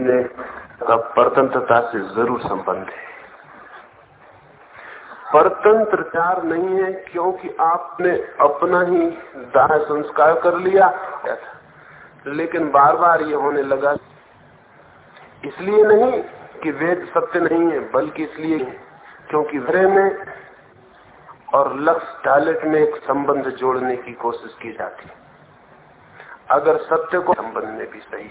ने परतंत्रता से ज़रूर संबंध है परतंत्रचार नहीं है क्योंकि आपने अपना ही दाह संस्कार कर लिया लेकिन बार बार ये होने लगा इसलिए नहीं कि वेद सत्य नहीं है बल्कि इसलिए क्योंकि वरे में और लक्ष्य टैलेंट में एक संबंध जोड़ने की कोशिश की जाती अगर सत्य को संबंध में भी सही